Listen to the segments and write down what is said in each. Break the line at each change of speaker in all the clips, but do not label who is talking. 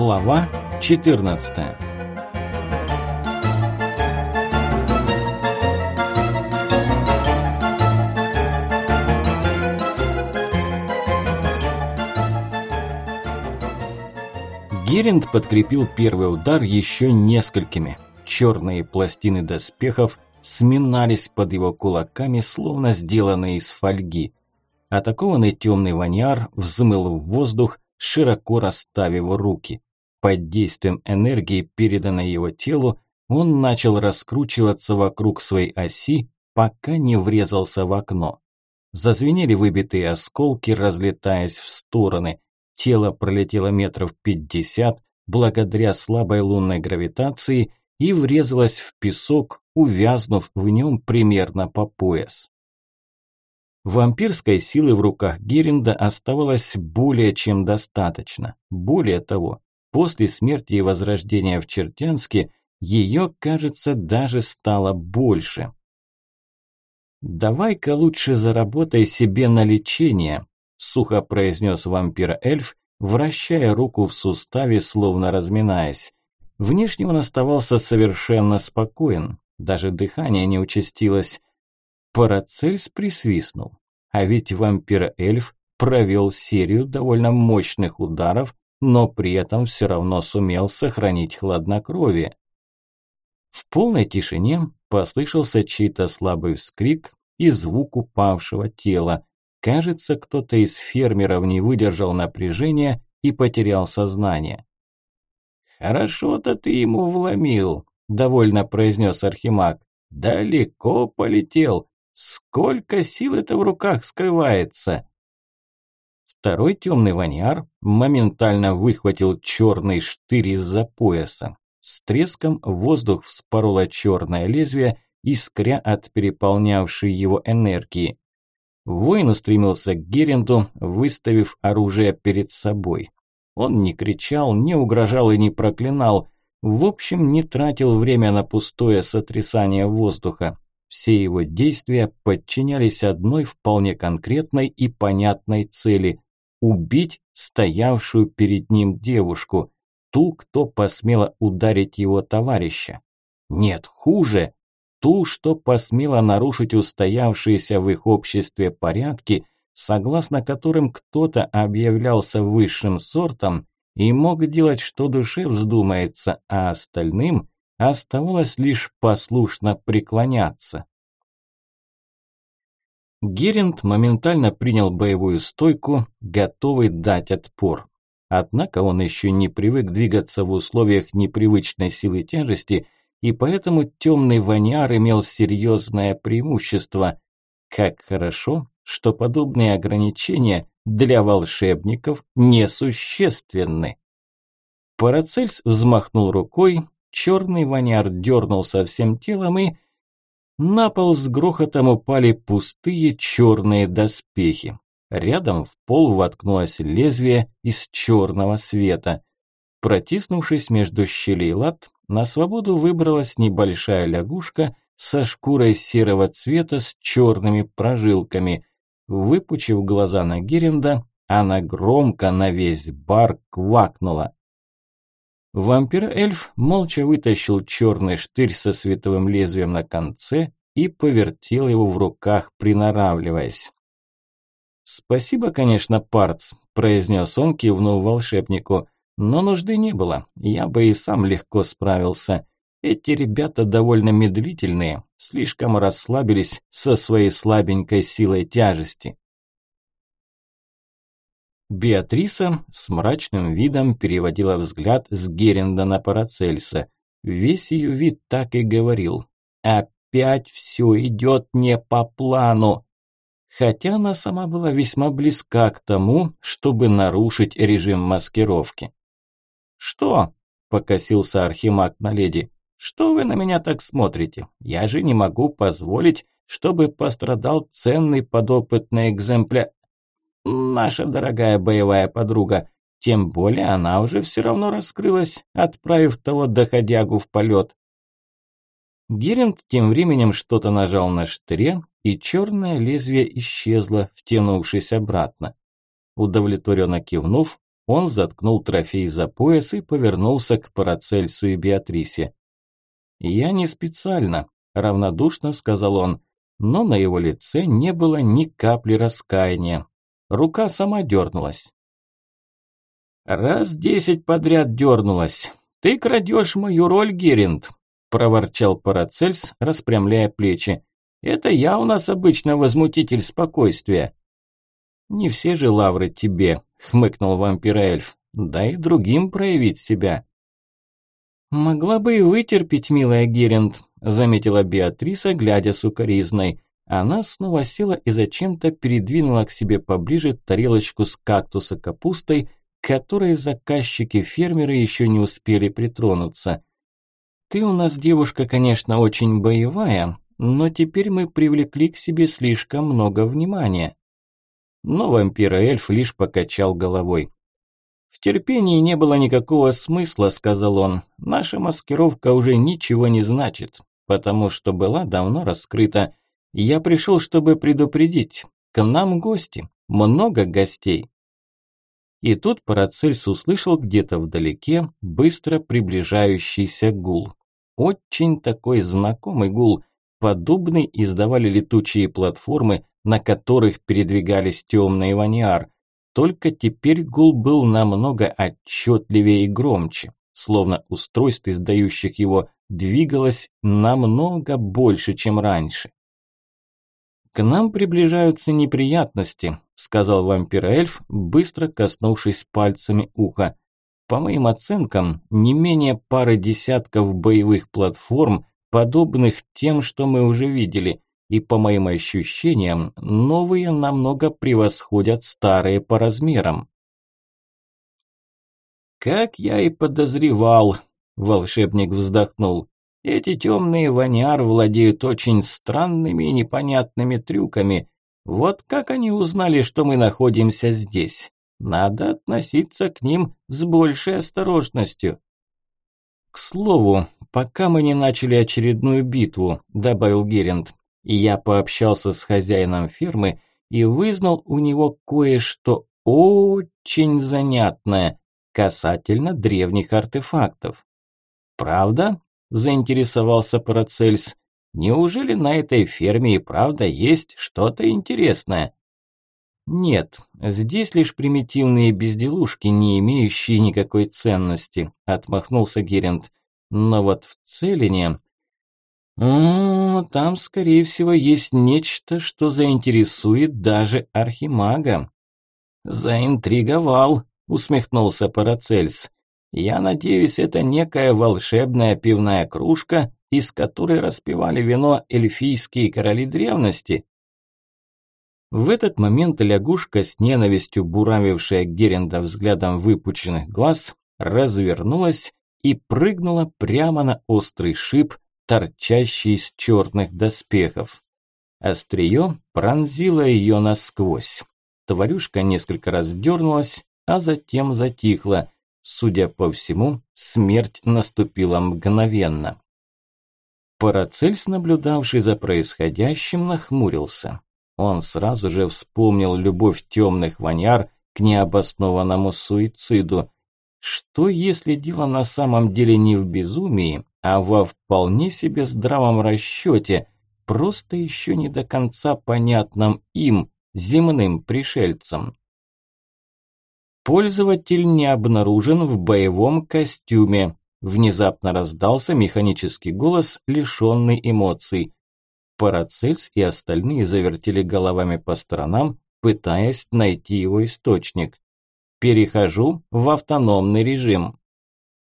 Глава 14 Геринд подкрепил первый удар еще несколькими. Черные пластины доспехов сминались под его кулаками, словно сделанные из фольги. Атакованный темный ваниар взмыл в воздух, широко расставив руки. Под действием энергии, переданной его телу, он начал раскручиваться вокруг своей оси, пока не врезался в окно. Зазвенели выбитые осколки, разлетаясь в стороны. Тело пролетело метров пятьдесят, благодаря слабой лунной гравитации, и врезалось в песок, увязнув в нем примерно по пояс. Вампирской силы в руках Геринда оставалось более чем достаточно. Более того, после смерти и возрождения в Чертянске ее, кажется, даже стало больше. «Давай-ка лучше заработай себе на лечение», – сухо произнес вампир-эльф, вращая руку в суставе, словно разминаясь. Внешне он оставался совершенно спокоен, даже дыхание не участилось. Парацельс присвистнул. А ведь вампир-эльф провел серию довольно мощных ударов, но при этом все равно сумел сохранить хладнокровие. В полной тишине послышался чей-то слабый вскрик и звук упавшего тела. Кажется, кто-то из фермеров не выдержал напряжения и потерял сознание. «Хорошо-то ты ему вломил», – довольно произнес Архимаг. «Далеко полетел. Сколько сил это в руках скрывается!» Второй темный ваниар моментально выхватил черный штырь из-за пояса. С треском воздух вспороло черное лезвие, искря от переполнявшей его энергии. Воин устремился к Геренду, выставив оружие перед собой. Он не кричал, не угрожал и не проклинал. В общем, не тратил время на пустое сотрясание воздуха. Все его действия подчинялись одной вполне конкретной и понятной цели – убить стоявшую перед ним девушку, ту, кто посмела ударить его товарища. Нет, хуже, ту, что посмела нарушить устоявшиеся в их обществе порядки, согласно которым кто-то объявлялся высшим сортом и мог делать, что душе вздумается, а остальным Оставалось лишь послушно преклоняться. Геринд моментально принял боевую стойку, готовый дать отпор. Однако он еще не привык двигаться в условиях непривычной силы тяжести, и поэтому темный ваниар имел серьезное преимущество. Как хорошо, что подобные ограничения для волшебников несущественны. Парацельс взмахнул рукой, Черный ваняр дернулся всем телом и... На пол с грохотом упали пустые черные доспехи. Рядом в пол воткнулось лезвие из черного света. Протиснувшись между щелей лад, на свободу выбралась небольшая лягушка со шкурой серого цвета с черными прожилками. Выпучив глаза на Геренда, она громко на весь бар квакнула. Вампир-эльф молча вытащил черный штырь со световым лезвием на конце и повертел его в руках, приноравливаясь. «Спасибо, конечно, Парц», – произнес он, кивнув волшебнику. «Но нужды не было, я бы и сам легко справился. Эти ребята довольно медлительные, слишком расслабились со своей слабенькой силой тяжести». Беатриса с мрачным видом переводила взгляд с Геренда на Парацельса. Весь ее вид так и говорил. «Опять все идет не по плану!» Хотя она сама была весьма близка к тому, чтобы нарушить режим маскировки. «Что?» – покосился Архимаг на леди. «Что вы на меня так смотрите? Я же не могу позволить, чтобы пострадал ценный подопытный экземпляр наша дорогая боевая подруга. Тем более она уже все равно раскрылась, отправив того доходягу в полет. Геринд тем временем что-то нажал на штыре, и черное лезвие исчезло, втянувшись обратно. Удовлетворенно кивнув, Он заткнул трофей за пояс и повернулся к Парацельсу и Беатрисе. «Я не специально», – равнодушно сказал он, но на его лице не было ни капли раскаяния. Рука сама дернулась. «Раз десять подряд дернулась. Ты крадешь мою роль, Геринд», – проворчал Парацельс, распрямляя плечи. «Это я у нас обычно возмутитель спокойствия». «Не все же лавры тебе», – хмыкнул вампир-эльф. «Дай другим проявить себя». «Могла бы и вытерпеть, милая Геринд», – заметила Беатриса, глядя сукоризной. Она снова села и зачем-то передвинула к себе поближе тарелочку с кактуса капустой, к которой заказчики-фермеры еще не успели притронуться. «Ты у нас девушка, конечно, очень боевая, но теперь мы привлекли к себе слишком много внимания». Но вампир-эльф лишь покачал головой. «В терпении не было никакого смысла», – сказал он. «Наша маскировка уже ничего не значит, потому что была давно раскрыта. Я пришел, чтобы предупредить. К нам гости, много гостей». И тут Парацельс услышал где-то вдалеке быстро приближающийся гул. Очень такой знакомый гул. Подобный издавали летучие платформы, на которых передвигались темные ваниар. Только теперь гул был намного отчетливее и громче, словно устройств, издающих его, двигалось намного больше, чем раньше. «К нам приближаются неприятности», – сказал вампир-эльф, быстро коснувшись пальцами уха. «По моим оценкам, не менее пары десятков боевых платформ, подобных тем, что мы уже видели и по моим ощущениям, новые намного превосходят старые по размерам. «Как я и подозревал», – волшебник вздохнул. «Эти темные ваниар владеют очень странными и непонятными трюками. Вот как они узнали, что мы находимся здесь? Надо относиться к ним с большей осторожностью». «К слову, пока мы не начали очередную битву», – добавил Геринд и я пообщался с хозяином фермы и вызнал у него кое-что очень занятное касательно древних артефактов. «Правда?» – заинтересовался Парацельс. «Неужели на этой ферме и правда есть что-то интересное?» «Нет, здесь лишь примитивные безделушки, не имеющие никакой ценности», – отмахнулся Геринд. «Но вот в Целине «О, там, скорее всего, есть нечто, что заинтересует даже архимага». «Заинтриговал», – усмехнулся Парацельс. «Я надеюсь, это некая волшебная пивная кружка, из которой распивали вино эльфийские короли древности». В этот момент лягушка, с ненавистью буравившая Геренда взглядом выпученных глаз, развернулась и прыгнула прямо на острый шип, торчащий из черных доспехов. Острие пронзило ее насквозь. Тварюшка несколько раз дернулась, а затем затихла. Судя по всему, смерть наступила мгновенно. Парацельс, наблюдавший за происходящим, нахмурился. Он сразу же вспомнил любовь темных ваняр к необоснованному суициду. Что если дело на самом деле не в безумии, а во вполне себе здравом расчете, просто еще не до конца понятном им, земным пришельцам. Пользователь не обнаружен в боевом костюме. Внезапно раздался механический голос, лишенный эмоций. Парацельс и остальные завертели головами по сторонам, пытаясь найти его источник. Перехожу в автономный режим.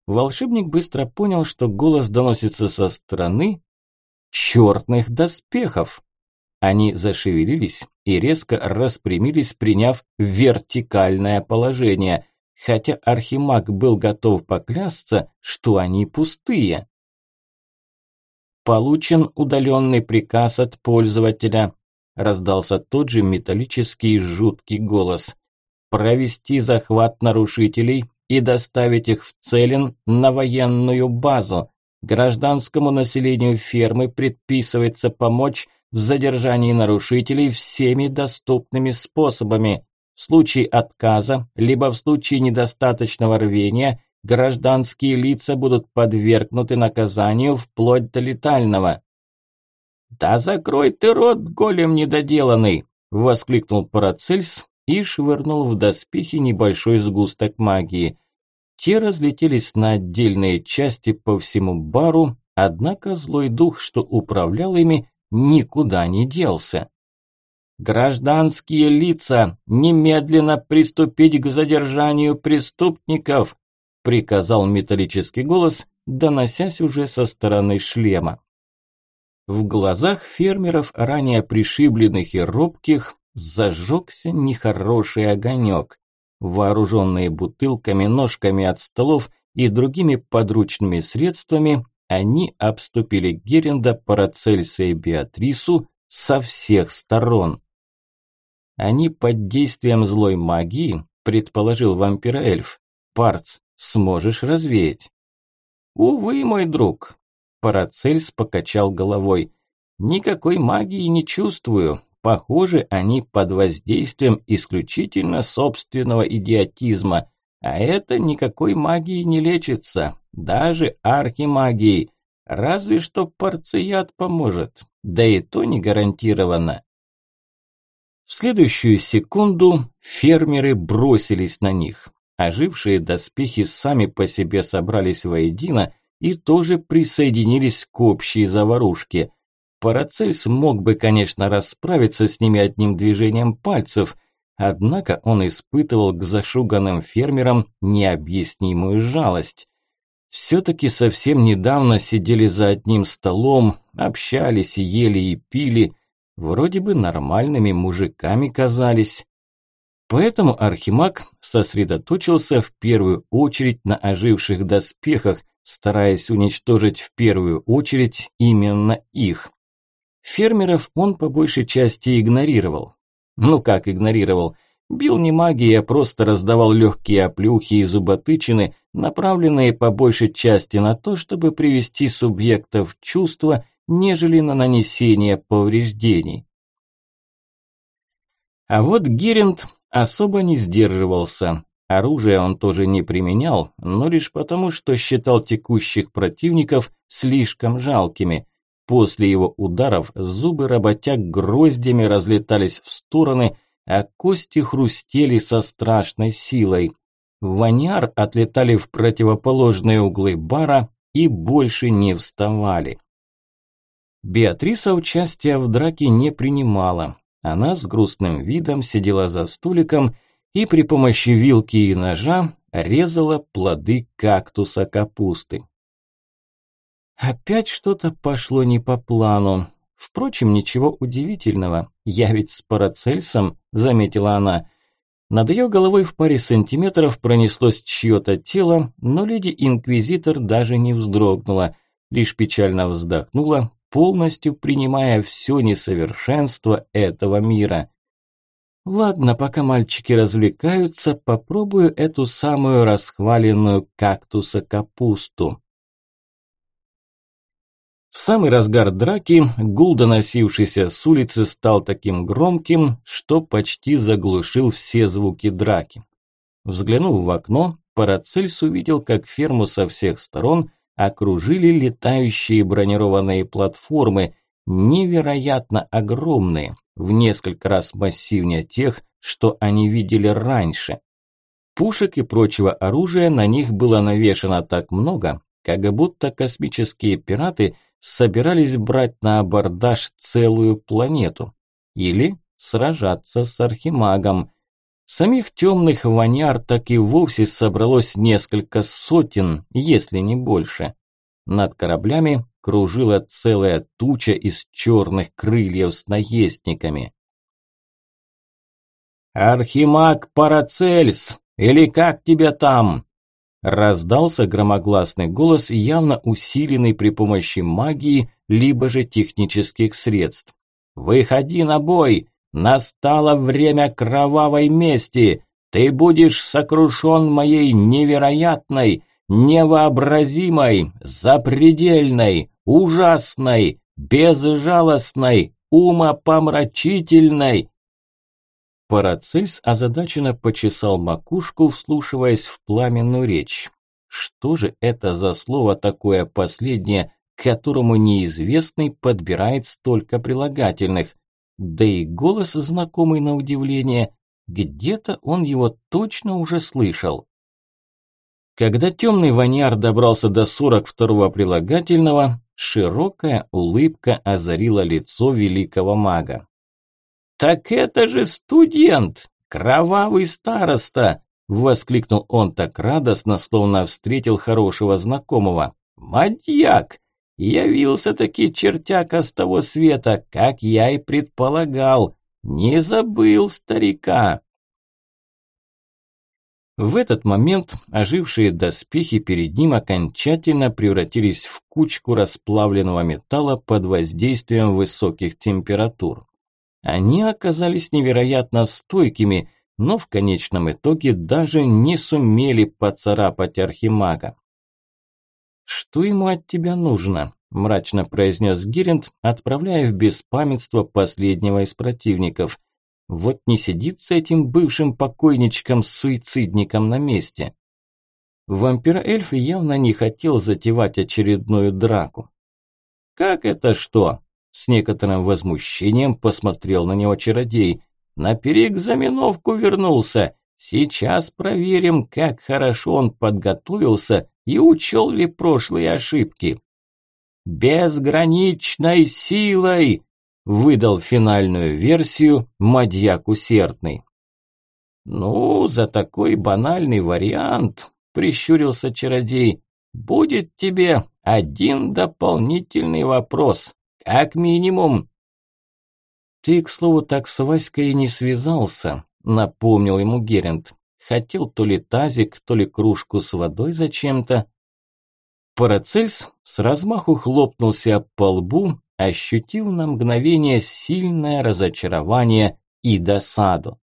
Волшебник быстро понял, что голос доносится со стороны черных доспехов. Они зашевелились и резко распрямились, приняв вертикальное положение, хотя Архимаг был готов поклясться, что они пустые. «Получен удаленный приказ от пользователя», – раздался тот же металлический жуткий голос. «Провести захват нарушителей и доставить их в Целин на военную базу. Гражданскому населению фермы предписывается помочь в задержании нарушителей всеми доступными способами. В случае отказа, либо в случае недостаточного рвения, гражданские лица будут подвергнуты наказанию вплоть до летального. «Да закрой ты рот, голем недоделанный!» – воскликнул Парацельс и швырнул в доспехи небольшой сгусток магии. Те разлетелись на отдельные части по всему бару, однако злой дух, что управлял ими, никуда не делся. «Гражданские лица, немедленно приступить к задержанию преступников!» – приказал металлический голос, доносясь уже со стороны шлема. В глазах фермеров, ранее пришибленных и робких, зажегся нехороший огонек. Вооруженные бутылками, ножками от столов и другими подручными средствами, они обступили Геренда, Парацельса и Беатрису со всех сторон. Они под действием злой магии, предположил вампир-эльф. Парц, сможешь развеять? Увы, мой друг, Парацельс покачал головой. «Никакой магии не чувствую. Похоже, они под воздействием исключительно собственного идиотизма. А это никакой магии не лечится. Даже архимагией. Разве что парцият поможет. Да и то не гарантированно». В следующую секунду фермеры бросились на них. Ожившие доспехи сами по себе собрались воедино и тоже присоединились к общей заварушке. Парацельс мог бы, конечно, расправиться с ними одним движением пальцев, однако он испытывал к зашуганным фермерам необъяснимую жалость. Все-таки совсем недавно сидели за одним столом, общались, ели и пили, вроде бы нормальными мужиками казались. Поэтому Архимаг сосредоточился в первую очередь на оживших доспехах, стараясь уничтожить в первую очередь именно их. Фермеров он по большей части игнорировал. Ну как игнорировал? Бил не магией, а просто раздавал легкие оплюхи и зуботычины, направленные по большей части на то, чтобы привести субъектов в чувство, нежели на нанесение повреждений. А вот Гиринд особо не сдерживался. Оружие он тоже не применял, но лишь потому, что считал текущих противников слишком жалкими. После его ударов зубы работяг гроздями разлетались в стороны, а кости хрустели со страшной силой. Ваняр отлетали в противоположные углы бара и больше не вставали. Беатриса участия в драке не принимала. Она с грустным видом сидела за столиком и при помощи вилки и ножа резала плоды кактуса капусты. Опять что-то пошло не по плану. Впрочем, ничего удивительного. Я ведь с Парацельсом, заметила она. Над ее головой в паре сантиметров пронеслось чье-то тело, но леди-инквизитор даже не вздрогнула, лишь печально вздохнула, полностью принимая все несовершенство этого мира. Ладно, пока мальчики развлекаются, попробую эту самую расхваленную кактуса капусту. В самый разгар драки гул, доносившийся с улицы, стал таким громким, что почти заглушил все звуки драки. Взглянув в окно, Парацельс увидел, как ферму со всех сторон окружили летающие бронированные платформы, невероятно огромные, в несколько раз массивнее тех, что они видели раньше. Пушек и прочего оружия на них было навешано так много, как будто космические пираты собирались брать на абордаж целую планету. Или сражаться с архимагом. Самих темных ваняр так и вовсе собралось несколько сотен, если не больше. Над кораблями кружила целая туча из черных крыльев с наездниками. «Архимаг Парацельс! Или как тебя там?» Раздался громогласный голос, явно усиленный при помощи магии, либо же технических средств. «Выходи на бой! Настало время кровавой мести! Ты будешь сокрушен моей невероятной, невообразимой, запредельной, ужасной, безжалостной, умопомрачительной. Парацельс озадаченно почесал макушку, вслушиваясь в пламенную речь. Что же это за слово такое последнее, которому неизвестный подбирает столько прилагательных? Да и голос знакомый на удивление. Где-то он его точно уже слышал. Когда темный ваньяр добрался до 42-го прилагательного, широкая улыбка озарила лицо великого мага. «Так это же студент! Кровавый староста!» – воскликнул он так радостно, словно встретил хорошего знакомого. «Мадьяк! Явился-таки чертяка с того света, как я и предполагал. Не забыл старика!» В этот момент ожившие доспехи перед ним окончательно превратились в кучку расплавленного металла под воздействием высоких температур. Они оказались невероятно стойкими, но в конечном итоге даже не сумели поцарапать архимага. «Что ему от тебя нужно?» – мрачно произнес Гиринд, отправляя в беспамятство последнего из противников – вот не сидит с этим бывшим покойничком-суицидником на месте. Вампир-эльф явно не хотел затевать очередную драку. «Как это что?» С некоторым возмущением посмотрел на него чародей. «На переэкзаменовку вернулся. Сейчас проверим, как хорошо он подготовился и учел ли прошлые ошибки». «Безграничной силой!» выдал финальную версию Мадьяк Усердный. «Ну, за такой банальный вариант», – прищурился чародей, – «будет тебе один дополнительный вопрос, как минимум». «Ты, к слову, так с Васькой и не связался», – напомнил ему Герент. «Хотел то ли тазик, то ли кружку с водой зачем-то». Парацельс с размаху хлопнулся по лбу ощутив на мгновение сильное разочарование и досаду.